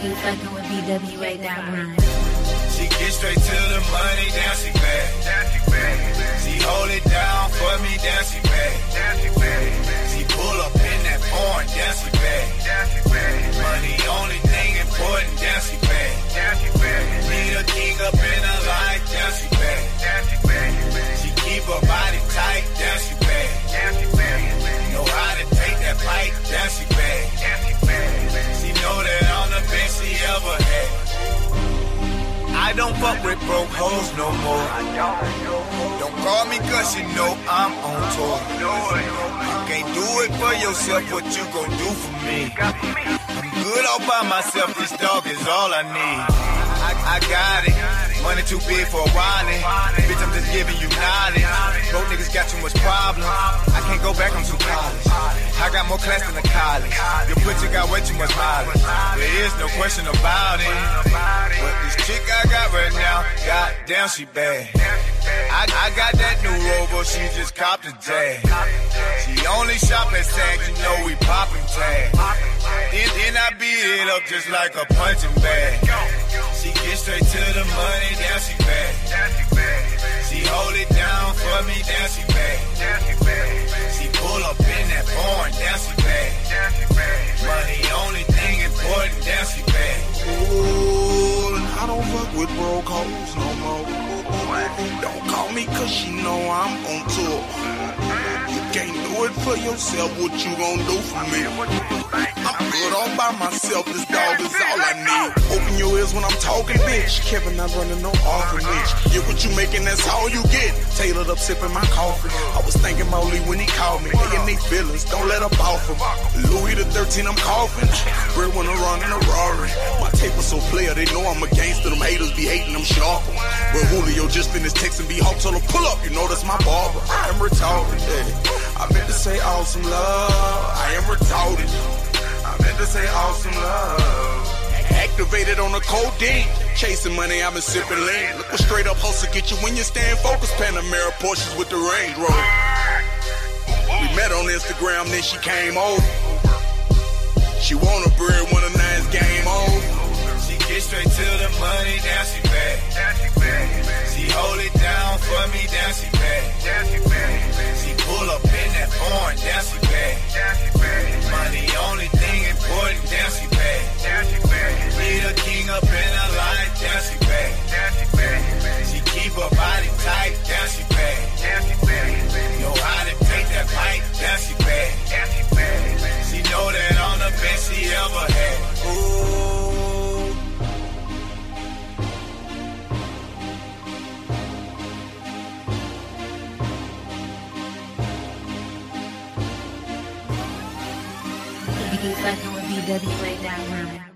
fucking with BWA.rhyme. She get straight to the money, down she bad. She hold it down for me, down. She I don't fuck with broke hoes no more. Don't call me cause you know I'm on tour. You can't do it for yourself, what you gon' do for me? I'm good all by myself, this dog is all I need. I, I got it. Money too big for a wallet. Bitch, I'm just giving you knowledge. Broke niggas got too much problems. I can't go back, I'm too college. I got more class than a college. Your picture got way too much mileage. There is no question about it. But this chick I got right now, goddamn, she bad. I, I got that new Rover, she just copped a Jag. She only shop at Saks, you know we poppin' tags. Then, then I beat it up just like a punching bag. She get straight to the money, now she bad. With broke hoes no more. Don't call me cause you know I'm on tour. It for yourself, what you gon' do for me? I'm good all by myself, this dog is all I need. Open your ears when I'm talking, bitch. Kevin, I'm running no orphanage. Get what you making, that's all you get. Tailored up, sipping my coffee. I was thinking about Lee when he called me. They in they feelings, don't let up off him. Louis the 13, I'm coughing. Real when I run in a Rari. My tape was so player, they know I'm a gangster. Them haters be hating, I'm sharp. Well, Julio just finished texting B Hawk, told him pull up, you know that's my barber. I am retarded. Yeah. I to say awesome love. I am retarded. I meant to say awesome love. Activated on the codeine. Chasing money, I've been sipping lean. Look what straight up hustle get you when you stand focused. Panamera Porsches with the Range Rover. We met on Instagram, then she came over. She want a bread when a nice game over. She get straight to the money, now she bad. She hold it down for me, now she bad. She You fucking with BWA.rhyme.